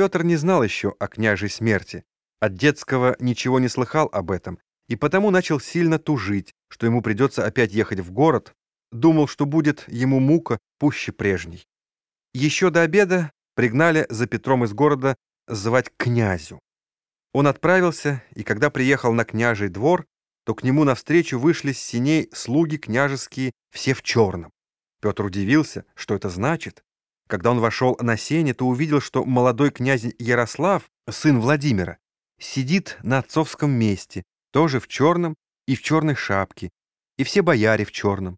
Петр не знал еще о княжей смерти. От детского ничего не слыхал об этом, и потому начал сильно тужить, что ему придется опять ехать в город, думал, что будет ему мука пуще прежней. Еще до обеда пригнали за Петром из города звать князю. Он отправился, и когда приехал на княжий двор, то к нему навстречу вышли с синей слуги княжеские, все в черном. Петр удивился, что это значит. Когда он вошел на сене, то увидел, что молодой князь Ярослав, сын Владимира, сидит на отцовском месте, тоже в черном и в черной шапке, и все бояре в черном.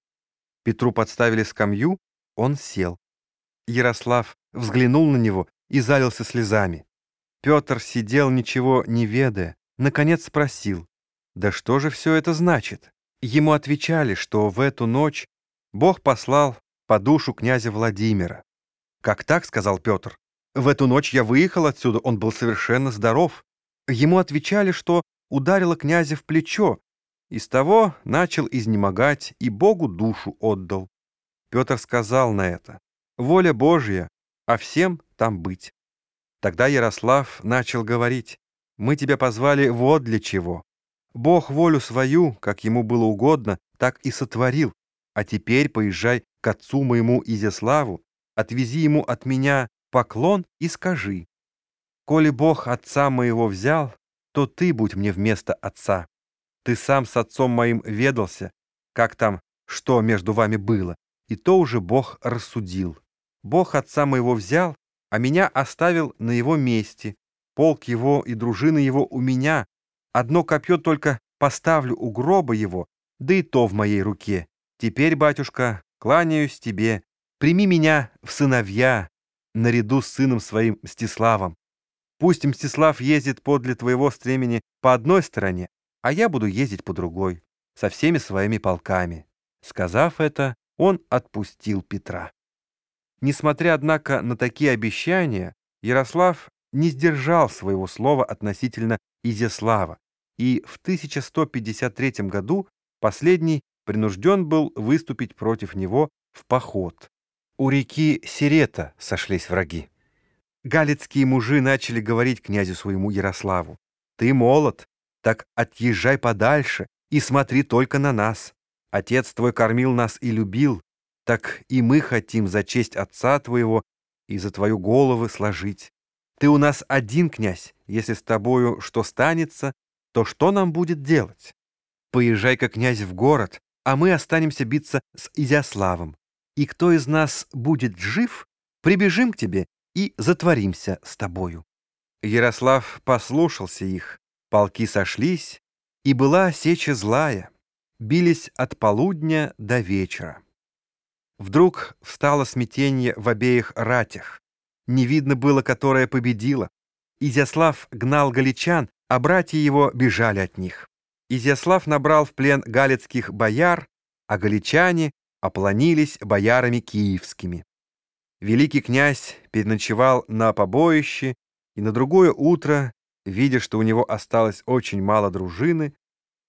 Петру подставили скамью, он сел. Ярослав взглянул на него и залился слезами. Петр сидел, ничего не ведая, наконец спросил, «Да что же все это значит?» Ему отвечали, что в эту ночь Бог послал по душу князя Владимира. «Как так?» — сказал Петр. «В эту ночь я выехал отсюда, он был совершенно здоров». Ему отвечали, что ударило князя в плечо, и с того начал изнемогать и Богу душу отдал. Петр сказал на это, «Воля Божья, а всем там быть». Тогда Ярослав начал говорить, «Мы тебя позвали вот для чего. Бог волю свою, как ему было угодно, так и сотворил, а теперь поезжай к отцу моему Изяславу, отвези ему от меня поклон и скажи, «Коли Бог отца моего взял, то ты будь мне вместо отца. Ты сам с отцом моим ведался, как там, что между вами было, и то уже Бог рассудил. Бог отца моего взял, а меня оставил на его месте, полк его и дружины его у меня, одно копье только поставлю у гроба его, да и то в моей руке. Теперь, батюшка, кланяюсь тебе, прими меня в сыновья, наряду с сыном своим Мстиславом. Пусть Мстислав ездит подле твоего стремени по одной стороне, а я буду ездить по другой, со всеми своими полками». Сказав это, он отпустил Петра. Несмотря, однако, на такие обещания, Ярослав не сдержал своего слова относительно Изяслава, и в 1153 году последний принужден был выступить против него в поход. У реки Сирета сошлись враги. Галицкие мужи начали говорить князю своему Ярославу, «Ты молод, так отъезжай подальше и смотри только на нас. Отец твой кормил нас и любил, так и мы хотим за честь отца твоего и за твою голову сложить. Ты у нас один князь, если с тобою что станется, то что нам будет делать? Поезжай-ка, князь, в город, а мы останемся биться с Изяславом. И кто из нас будет жив, прибежим к тебе и затворимся с тобою». Ярослав послушался их, полки сошлись, и была сеча злая, бились от полудня до вечера. Вдруг встало смятение в обеих ратях. Не видно было, которая победила. Изяслав гнал галичан, а братья его бежали от них. Изяслав набрал в плен галицких бояр, а галичане оплонились боярами киевскими. Великий князь переночевал на побоище, и на другое утро, видя, что у него осталось очень мало дружины,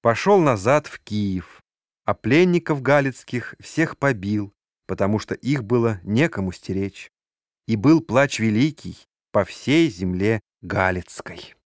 пошел назад в Киев, а пленников галицких всех побил, потому что их было некому стеречь. И был плач великий по всей земле Галицкой.